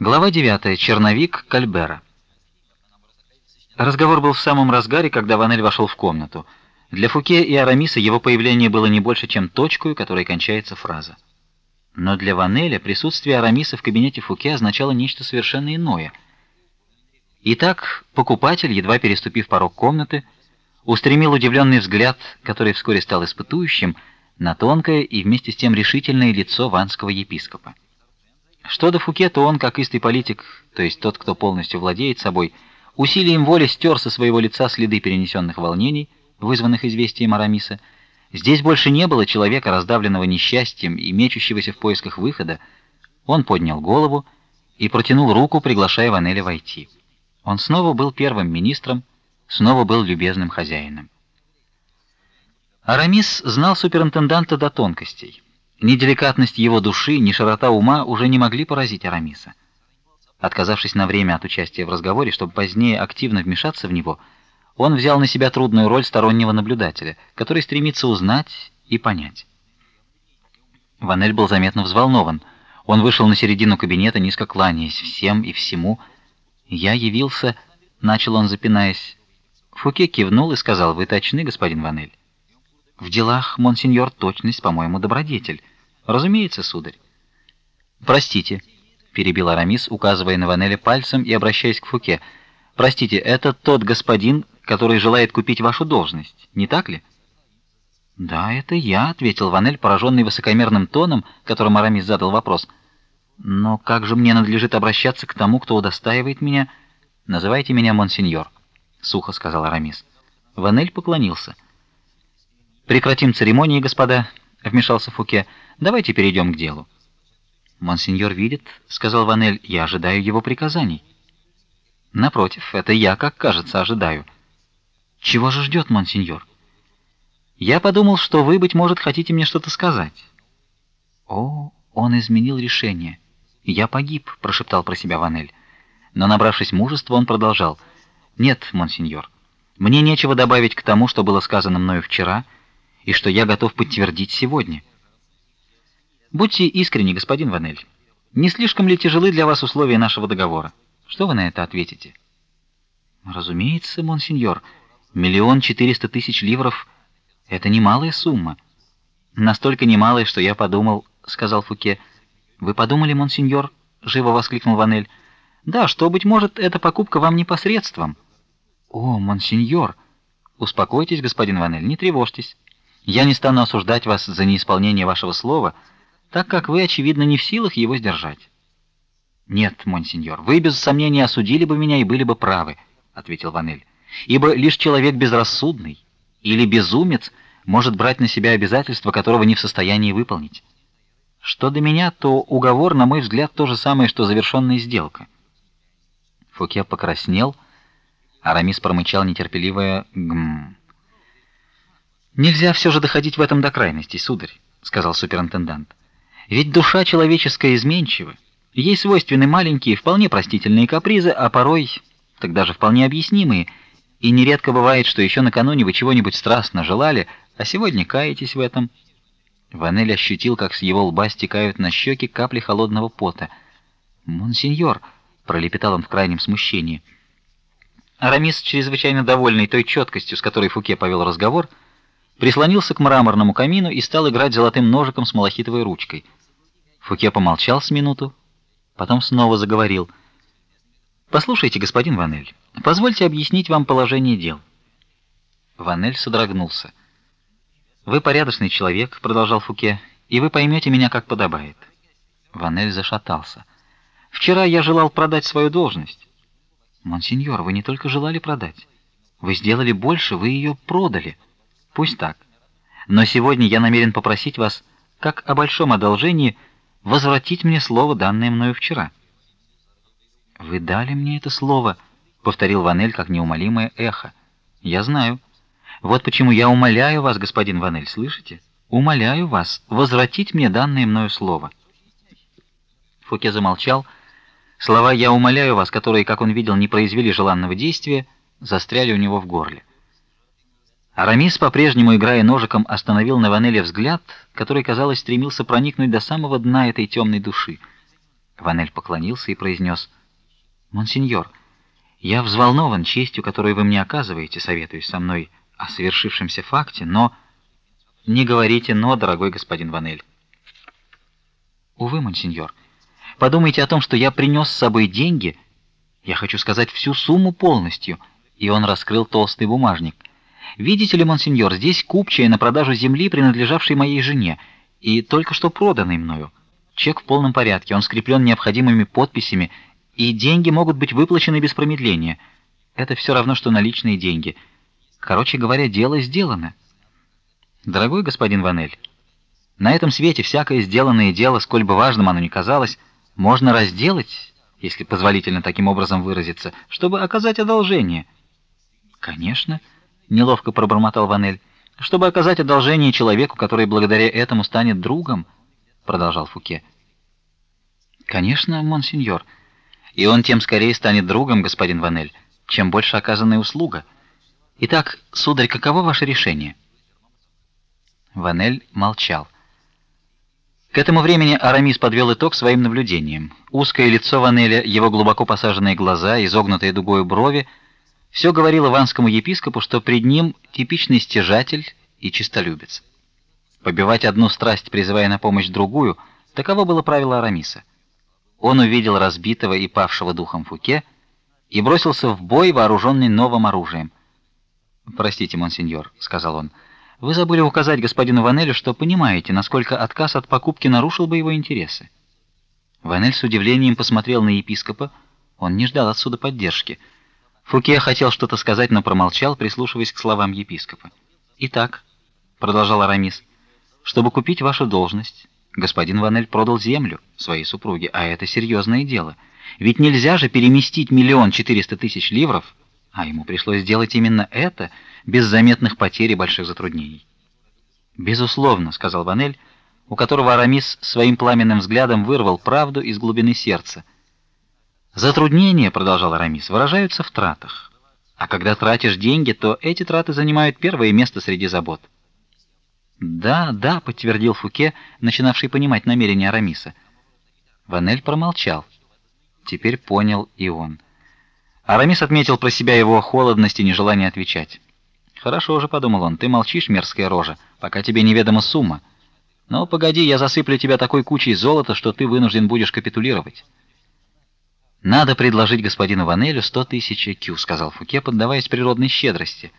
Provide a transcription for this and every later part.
Глава 9. Черновик Кальбера. Разговор был в самом разгаре, когда Ванель вошел в комнату. Для Фуке и Арамиса его появление было не больше, чем точкой, которой кончается фраза. Но для Ванеля присутствие Арамиса в кабинете Фуке означало нечто совершенно иное. Итак, покупатель, едва переступив порог комнаты, устремил удивленный взгляд, который вскоре стал испытующим, на тонкое и вместе с тем решительное лицо ванского епископа. Что до Фуке, то он, как истый политик, то есть тот, кто полностью владеет собой, усилием воли стер со своего лица следы перенесенных волнений, вызванных известием Арамиса. Здесь больше не было человека, раздавленного несчастьем и мечущегося в поисках выхода. Он поднял голову и протянул руку, приглашая Ванеля войти. Он снова был первым министром, снова был любезным хозяином. Арамис знал суперинтенданта до тонкостей. Ни деликатность его души, ни широта ума уже не могли поразить Арамиса. Отказавшись на время от участия в разговоре, чтобы позднее активно вмешаться в него, он взял на себя трудную роль стороннего наблюдателя, который стремится узнать и понять. Ванель был заметно взволнован. Он вышел на середину кабинета, низко кланяясь всем и всему. "Я явился", начал он, запинаясь. Фуке кивнул и сказал: "Вы точны, господин Ванель?" В делах, монсеньор, точность, по-моему, добродетель. Разумеется, сударь. Простите, перебил Арамис, указывая на Ванеля пальцем и обращаясь к Фуке. Простите, это тот господин, который желает купить вашу должность, не так ли? Да, это я, ответил Ванель, пораженный высокомерным тоном, которым Арамис задал вопрос. Но как же мне надлежит обращаться к тому, кто удостаивает меня? Называйте меня монсеньор, сухо сказал Арамис. Ванель поклонился. Прекратим церемонии, господа, вмешался Фуке. Давайте перейдем к делу. Монсеньор видит, сказал Ванель. Я ожидаю его приказаний. Напротив, это я, как кажется, ожидаю. Чего же ждет монсеньор? Я подумал, что вы быть может хотите мне что-то сказать. О, он изменил решение. Я погиб, прошептал про себя Ванель. Но набравшись мужества, он продолжал: "Нет, монсеньор. Мне нечего добавить к тому, что было сказано мною вчера и что я готов подтвердить сегодня. Будьте искренни, господин Ванель. Не слишком ли тяжелы для вас условия нашего договора? Что вы на это ответите? Разумеется, монсеньор, миллион четыреста тысяч ливров это немалая сумма. Настолько немалая, что я подумал, сказал Фуке. Вы подумали, монсеньор? живо воскликнул Ванель. Да, что быть может, эта покупка вам непосредством. О, монсеньор, успокойтесь, господин Ванель, не тревожьтесь. Я не стану осуждать вас за неисполнение вашего слова, так как вы очевидно не в силах его сдержать. Нет, монсеньор, вы без сомнения осудили бы меня и были бы правы, ответил Ванель. Ибо лишь человек безрассудный или безумец может брать на себя обязательства, которого не в состоянии выполнить. Что до меня, то уговор, на мой взгляд, то же самое, что завершенная сделка. Фуке покраснел, Арамис промычал нетерпеливое гм. Нельзя все же доходить в этом до крайности, сударь, сказал суперинтендант. Ведь душа человеческая изменчива. Ей свойственны маленькие, вполне простительные капризы, а порой так даже вполне объяснимые. И нередко бывает, что еще накануне вы чего-нибудь страстно желали, а сегодня каетесь в этом. Ванель ощутил, как с его лба стекают на щеки капли холодного пота. "Монсеньор", пролепетал он в крайнем смущении. Арамис, чрезвычайно довольный той четкостью, с которой Фуке повел разговор, прислонился к мраморному камину и стал играть золотым ножиком с малахитовой ручкой. Фуке помолчал с минуту, потом снова заговорил. Послушайте, господин Ванель, позвольте объяснить вам положение дел. Ванель содрогнулся. Вы порядочный человек, продолжал Фуке, и вы поймете меня как подобает. Ванель зашатался. Вчера я желал продать свою должность. Монсеньор, вы не только желали продать, вы сделали больше, вы ее продали. Пусть так. Но сегодня я намерен попросить вас, как о большом одолжении, возвратить мне слово, данное мною вчера. Вы дали мне это слово, повторил Ванель как неумолимое эхо. Я знаю. Вот почему я умоляю вас, господин Ванель, слышите? Умоляю вас возвратить мне данное мною слово. Фуке замолчал. Слова я умоляю вас, которые, как он видел, не произвели желанного действия, застряли у него в горле. Арамис, по-прежнему играя ножиком, остановил на Ванеле взгляд, который, казалось, стремился проникнуть до самого дна этой темной души. Ванель поклонился и произнес: "Монсеньор, я взволнован честью, которую вы мне оказываете, советуясь со мной о совершившемся факте, но не говорите но, дорогой господин Ванель. Увы, монсеньор, подумайте о том, что я принес с собой деньги, я хочу сказать всю сумму полностью, и он раскрыл толстый бумажник. Видите ли, монсеньор, здесь купчая на продажу земли, принадлежавшей моей жене, и только что проданной мною. Чек в полном порядке, он скреплен необходимыми подписями, и деньги могут быть выплачены без промедления. Это все равно что наличные деньги. Короче говоря, дело сделано. Дорогой господин Ванель, на этом свете всякое сделанное дело, сколь бы важным оно ни казалось, можно разделать, если позволительно таким образом выразиться, чтобы оказать одолжение. Конечно, неловко пробормотал Ванель. Чтобы оказать одолжение человеку, который благодаря этому станет другом, продолжал Фуке. Конечно, монсеньор. И он тем скорее станет другом, господин Ванель, чем больше оказанная услуга. Итак, сударь, каково ваше решение? Ванель молчал. К этому времени Арамис подвел итог своим наблюдениям. Узкое лицо Ванеля, его глубоко посаженные глаза, изогнутые дугой брови все говорило ванскому епископу, что пред ним типичный стяжатель и чистолюбец. Побивать одну страсть, призывая на помощь другую, таково было правило Арамиса. Он увидел разбитого и павшего духом Фуке и бросился в бой, вооруженный новым оружием. "Простите, монсеньор", сказал он. "Вы забыли указать господину Ванелю, что понимаете, насколько отказ от покупки нарушил бы его интересы". Ванель с удивлением посмотрел на епископа. Он не ждал отсюда поддержки. Фуке хотел что-то сказать, но промолчал, прислушиваясь к словам епископа. "Итак", продолжал Арамис, "чтобы купить вашу должность, Господин Ванель продал землю своей супруге, а это серьезное дело. Ведь нельзя же переместить миллион четыреста тысяч ливров, а ему пришлось сделать именно это без заметных потерь и больших затруднений. Безусловно, сказал Ванель, у которого Арамис своим пламенным взглядом вырвал правду из глубины сердца. Затруднения, продолжал Арамис, выражаются в тратах. А когда тратишь деньги, то эти траты занимают первое место среди забот. Да, да, подтвердил Фуке, начинавший понимать намерения Арамиса. Ванель промолчал. Теперь понял и он. Арамис отметил про себя его холодность и нежелание отвечать. Хорошо уже подумал он. Ты молчишь, мерзкая рожа, пока тебе неведома сумма. Но погоди, я засыплю тебя такой кучей золота, что ты вынужден будешь капитулировать. Надо предложить господину Ванелю сто тысяч кю, сказал Фуке, поддаваясь природной щедрости.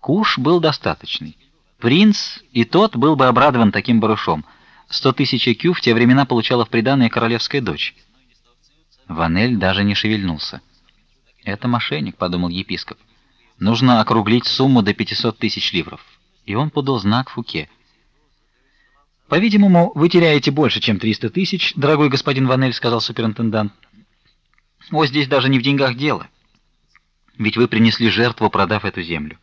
Куш был достаточный. Принц и тот был бы обрадован таким барышом. Сто тысяч кю в те времена получала в приданое королевская дочь. Ванель даже не шевельнулся. Это мошенник, подумал епископ. Нужно округлить сумму до 500 тысяч ливров. И он подал знак Фуке. По-видимому, вы теряете больше, чем 300 тысяч, дорогой господин Ванель, сказал суперинтендант. О, здесь даже не в деньгах дело. Ведь вы принесли жертву, продав эту землю.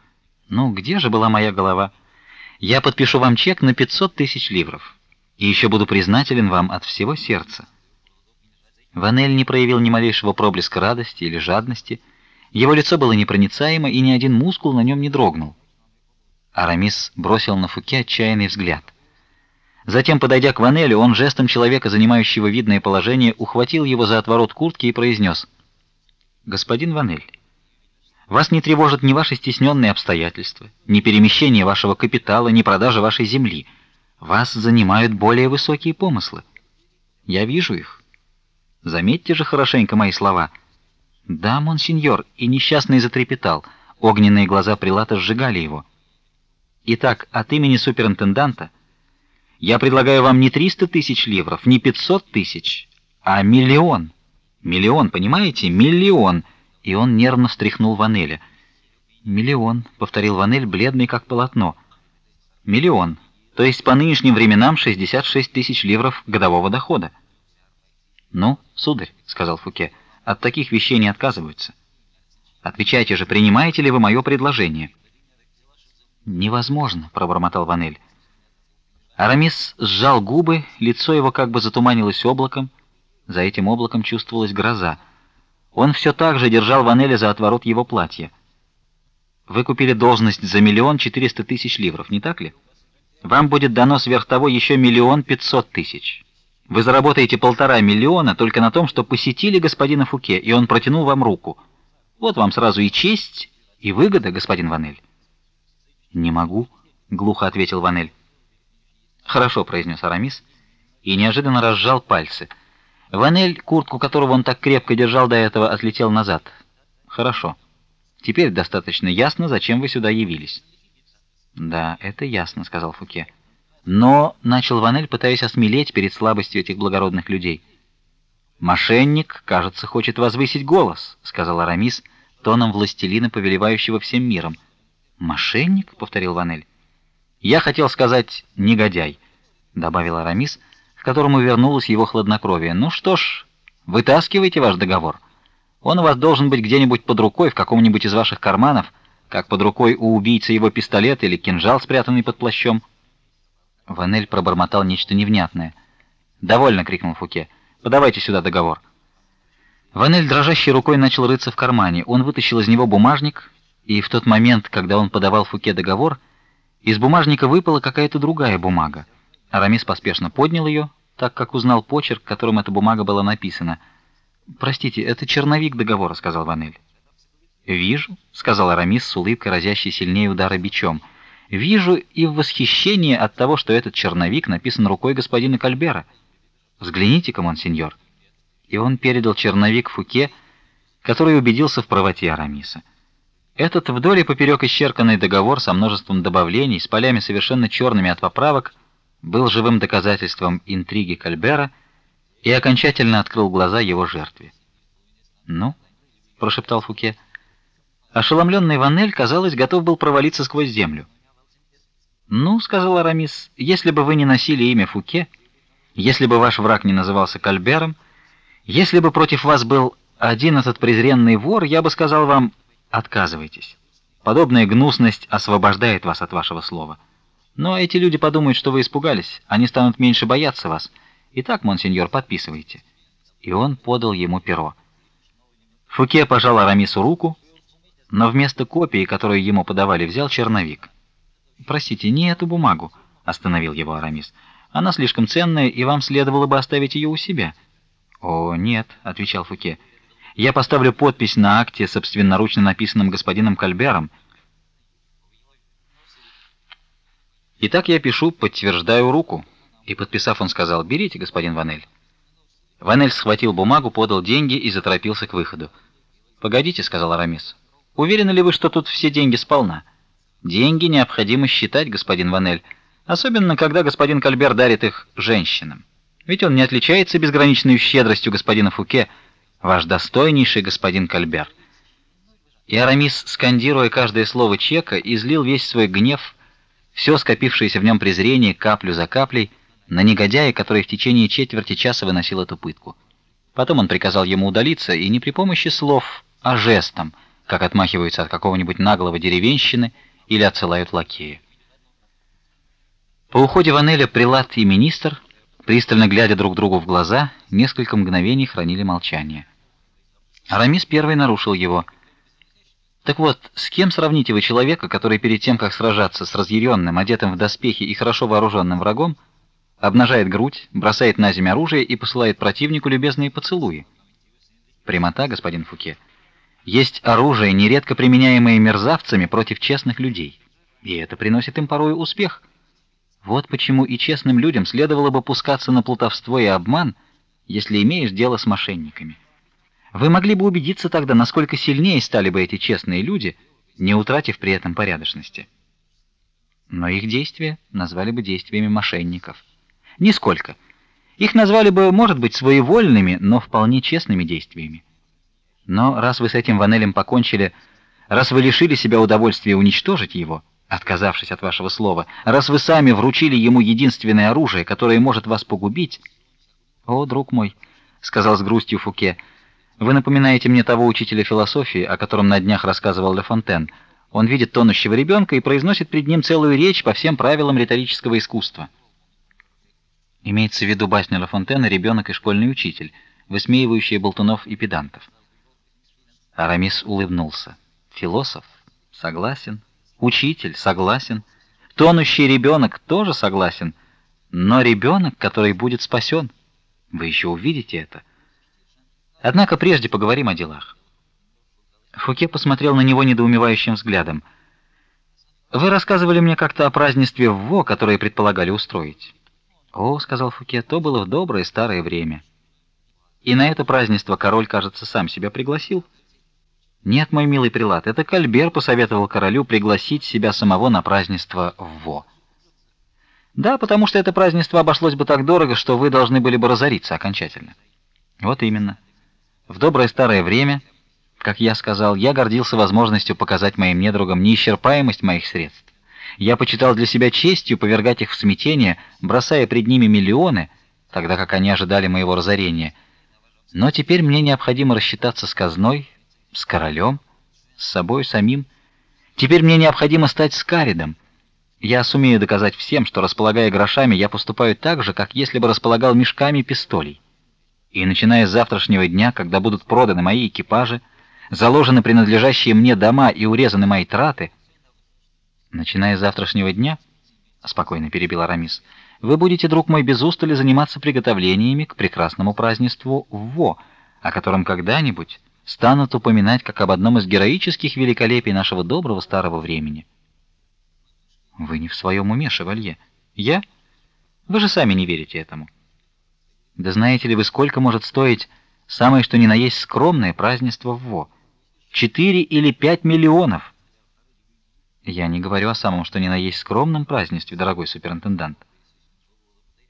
Ну, где же была моя голова? Я подпишу вам чек на 500 тысяч ливров. И еще буду признателен вам от всего сердца. Ванель не проявил ни малейшего проблеска радости или жадности. Его лицо было непроницаемо, и ни один мускул на нем не дрогнул. Арамис бросил на Фуке отчаянный взгляд. Затем, подойдя к Ванелю, он жестом человека, занимающего видное положение, ухватил его за отворот куртки и произнес: "Господин Ванель, вас не тревожат ни ваши стесненные обстоятельства, ни перемещение вашего капитала, ни продажа вашей земли. Вас занимают более высокие помыслы. Я вижу их. Заметьте же хорошенько мои слова. Да, монсеньор, и несчастный затрепетал. Огненные глаза прилата сжигали его. Итак, от имени суперинтенданта я предлагаю вам не триста тысяч ливров, не пятьсот тысяч, а миллион. Миллион, понимаете? Миллион и он нервно встряхнул Ванеля. Миллион, повторил Ванель, бледный как полотно. Миллион, то есть по нынешним временам 66 тысяч ливров годового дохода. Ну, сударь, сказал Фуке, от таких вещей не отказываются. Отвечайте же, принимаете ли вы мое предложение? Невозможно, пробормотал Ванель. Арамис сжал губы, лицо его как бы затуманилось облаком. За этим облаком чувствовалась гроза. Он все так же держал Ванеля за отворот его платья. Вы купили должность за миллион четыреста тысяч ливров, не так ли? Вам будет дано сверх того еще миллион пятьсот тысяч. Вы заработаете полтора миллиона только на том, что посетили господина Фуке, и он протянул вам руку. Вот вам сразу и честь, и выгода, господин Ванель. Не могу, глухо ответил Ванель. Хорошо, произнес Арамис и неожиданно разжал пальцы. Ванель, куртку которого он так крепко держал до этого, отлетел назад. Хорошо. Теперь достаточно ясно, зачем вы сюда явились. Да, это ясно, сказал Фуке. Но начал Ванель, пытаясь осмелеть перед слабостью этих благородных людей. Мошенник, кажется, хочет возвысить голос, сказал Арамис тоном властелина, повелевающего всем миром. Мошенник, повторил Ванель. Я хотел сказать негодяй, добавил Арамис, к которому вернулось его хладнокровие. Ну что ж, вытаскивайте ваш договор. Он у вас должен быть где-нибудь под рукой в каком-нибудь из ваших карманов, как под рукой у убийцы его пистолет или кинжал, спрятанный под плащом. Ванель пробормотал нечто невнятное. "Довольно", крикнул Фуке. "Подавайте сюда договор". Ванель дрожащей рукой начал рыться в кармане. Он вытащил из него бумажник, и в тот момент, когда он подавал Фуке договор, из бумажника выпала какая-то другая бумага. Арамис поспешно поднял ее, так как узнал почерк, которым эта бумага была написана. "Простите, это черновик договора", сказал Ванель. "Вижу", сказал Арамис с улыбкой, разящей сильнее удара бичом. Вижу и в восхищении от того, что этот черновик написан рукой господина Кальбера. Взгляните-ка, монсеньор. И он передал черновик Фуке, который убедился в правоте Арамиса. Этот вдоль и поперек исчерканный договор со множеством добавлений, с полями совершенно черными от поправок, был живым доказательством интриги Кальбера и окончательно открыл глаза его жертве. "Ну?" прошептал Фуке. Ошеломленный Ванель, казалось, готов был провалиться сквозь землю. "Ну, сказал Арамис, если бы вы не носили имя Фуке, если бы ваш враг не назывался Кальбером, если бы против вас был один этот презренный вор, я бы сказал вам: отказывайтесь. Подобная гнусность освобождает вас от вашего слова. Но эти люди подумают, что вы испугались, они станут меньше бояться вас. Итак, монсеньор, подписывайте. И он подал ему перо. Фуке пожал Арамису руку, но вместо копии, которую ему подавали, взял черновик. Простите, не эту бумагу, остановил его Арамис. Она слишком ценная, и вам следовало бы оставить ее у себя. О, нет, отвечал Фуке. Я поставлю подпись на акте, собственноручно написанном господином Кальбером. Итак, я пишу, подтверждаю руку. И подписав, он сказал: "Берите, господин Ванель". Ванель схватил бумагу, подал деньги и заторопился к выходу. "Погодите", сказал Арамис. "Уверены ли вы, что тут все деньги сполна?" Деньги необходимо считать, господин Ванель, особенно когда господин Кальбер дарит их женщинам. Ведь он не отличается безграничной щедростью господина Фуке, ваш достойнейший господин Кальбер. И Арамис, скандируя каждое слово чека, излил весь свой гнев, все скопившееся в нем презрение каплю за каплей на негодяя, который в течение четверти часа выносил эту пытку. Потом он приказал ему удалиться, и не при помощи слов, а жестом, как отмахиваются от какого-нибудь наглого деревенщины, или отсылают лакея. По уходе Ванеля прилад и министр, пристально глядя друг другу в глаза, несколько мгновений хранили молчание. Арамис первый нарушил его. Так вот, с кем сравните вы человека, который перед тем, как сражаться с разъяренным, одетым в доспехи и хорошо вооруженным врагом, обнажает грудь, бросает на землю оружие и посылает противнику любезные поцелуи? Прямота, господин Фуке. Есть оружие, нередко применяемое мерзавцами против честных людей, и это приносит им порой успех. Вот почему и честным людям следовало бы пускаться на плутовство и обман, если имеешь дело с мошенниками. Вы могли бы убедиться тогда, насколько сильнее стали бы эти честные люди, не утратив при этом порядочности. Но их действия назвали бы действиями мошенников. Нисколько. Их назвали бы, может быть, своевольными, но вполне честными действиями. Но раз вы с этим Ванелем покончили, раз вы лишили себя удовольствия уничтожить его, отказавшись от вашего слова, раз вы сами вручили ему единственное оружие, которое может вас погубить, о, друг мой, сказал с грустью Фуке, вы напоминаете мне того учителя философии, о котором на днях рассказывал Ле Фонтен. Он видит тонущего ребенка и произносит пред ним целую речь по всем правилам риторического искусства. Имеется в виду басня Ле Фонтена «Ребенок и школьный учитель», высмеивающая болтунов и педантов. Арамис улыбнулся. Философ согласен, учитель согласен, тонущий ребенок тоже согласен, но ребенок, который будет спасен, Вы еще увидите это. Однако прежде поговорим о делах. Фуке посмотрел на него недоумевающим взглядом. Вы рассказывали мне как-то о празднестве в Во, которое предполагали устроить. О, сказал Фуке, то было в доброе старое время. И на это празднество король, кажется, сам себя пригласил. Нет, мой милый прилад, это Кальбер посоветовал королю пригласить себя самого на празднество в Во. Да, потому что это празднество обошлось бы так дорого, что вы должны были бы разориться окончательно. Вот именно. В доброе старое время, как я сказал, я гордился возможностью показать моим недругам неисчерпаемость моих средств. Я почитал для себя честью повергать их в смятение, бросая пред ними миллионы, тогда как они ожидали моего разорения. Но теперь мне необходимо рассчитаться с казной, с королем, с собой самим. Теперь мне необходимо стать скаридом. Я сумею доказать всем, что располагая грошами, я поступаю так же, как если бы располагал мешками пистолей. И начиная с завтрашнего дня, когда будут проданы мои экипажи, заложены принадлежащие мне дома и урезаны мои траты, начиная с завтрашнего дня, спокойно перебил Арамис. Вы будете, друг мой, без устали заниматься приготовлениями к прекрасному празднеству Во, о котором когда-нибудь станут упоминать как об одном из героических великолепий нашего доброго старого времени. Вы не в своем уме, шевалье. Я? Вы же сами не верите этому. Да знаете ли вы, сколько может стоить самое что ни на есть скромное празднество в Во? Четыре или пять миллионов. Я не говорю о самом что ни на есть скромном празднестве, дорогой суперинтендант.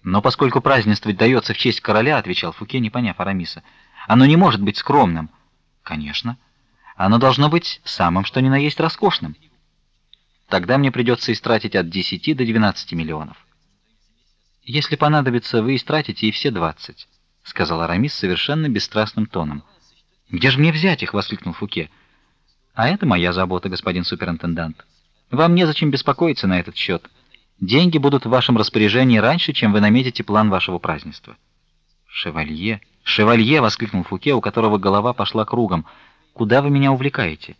Но поскольку празднество дается в честь короля, отвечал Фуке, не поняв Арамиса, оно не может быть скромным. Конечно, оно должно быть самым что ни на есть роскошным. Тогда мне придется истратить от 10 до 12 миллионов. Если понадобится, вы истратите и все 20, сказал Арамис совершенно бесстрастным тоном. Где же мне взять их, воскликнул Фуке. А это моя забота, господин суперинтендант. Вам незачем беспокоиться на этот счет. Деньги будут в вашем распоряжении раньше, чем вы наметите план вашего празднества. Шевалье, шевалье, воскликнул Фуке, у которого голова пошла кругом. Куда вы меня увлекаете?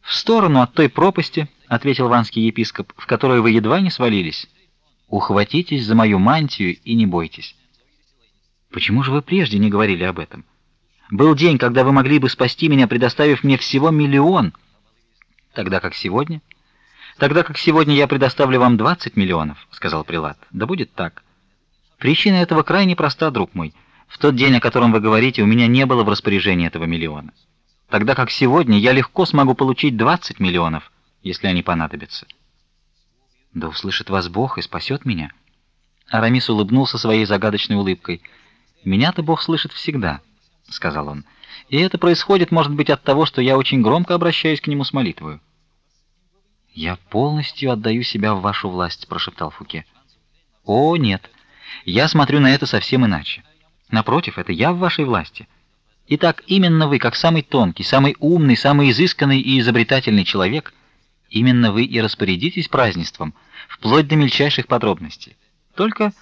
В сторону от той пропасти, ответил ванский епископ, в которую вы едва не свалились. Ухватитесь за мою мантию и не бойтесь. Почему же вы прежде не говорили об этом? Был день, когда вы могли бы спасти меня, предоставив мне всего миллион, тогда как сегодня, тогда как сегодня я предоставлю вам 20 миллионов, сказал прилад. Да будет так. Причина этого крайне проста, друг мой. В тот день, о котором вы говорите, у меня не было в распоряжении этого миллиона тогда как сегодня я легко смогу получить 20 миллионов, если они понадобятся. Да услышит вас Бог и спасет меня. Арамис улыбнулся своей загадочной улыбкой. Меня-то Бог слышит всегда, сказал он. И это происходит, может быть, от того, что я очень громко обращаюсь к нему с молитвой. Я полностью отдаю себя в вашу власть, прошептал Фуке. О, нет. Я смотрю на это совсем иначе. Напротив, это я в вашей власти. Итак, именно вы, как самый тонкий, самый умный, самый изысканный и изобретательный человек, именно вы и распорядитесь празднеством, вплоть до мельчайших подробностей. Только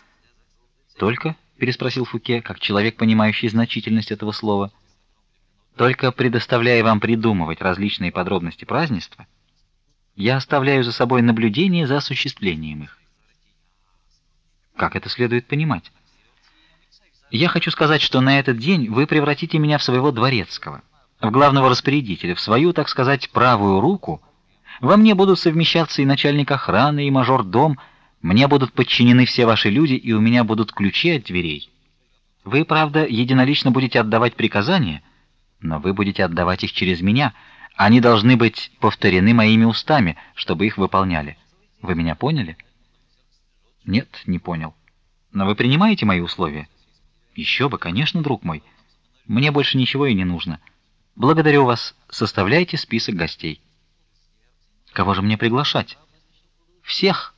только переспросил Фуке, как человек, понимающий значительность этого слова. Только предоставляя вам придумывать различные подробности празднества, я оставляю за собой наблюдение за осуществлением их. Как это следует понимать? Я хочу сказать, что на этот день вы превратите меня в своего дворецкого, в главного распорядителя, в свою, так сказать, правую руку. Во мне будут совмещаться и начальник охраны, и мажор-дом, мне будут подчинены все ваши люди, и у меня будут ключи от дверей. Вы, правда, единолично будете отдавать приказания, но вы будете отдавать их через меня. Они должны быть повторены моими устами, чтобы их выполняли. Вы меня поняли? Нет, не понял. Но вы принимаете мои условия? Еще бы, конечно, друг мой. Мне больше ничего и не нужно. Благодарю вас. Составляйте список гостей. Кого же мне приглашать? Всех.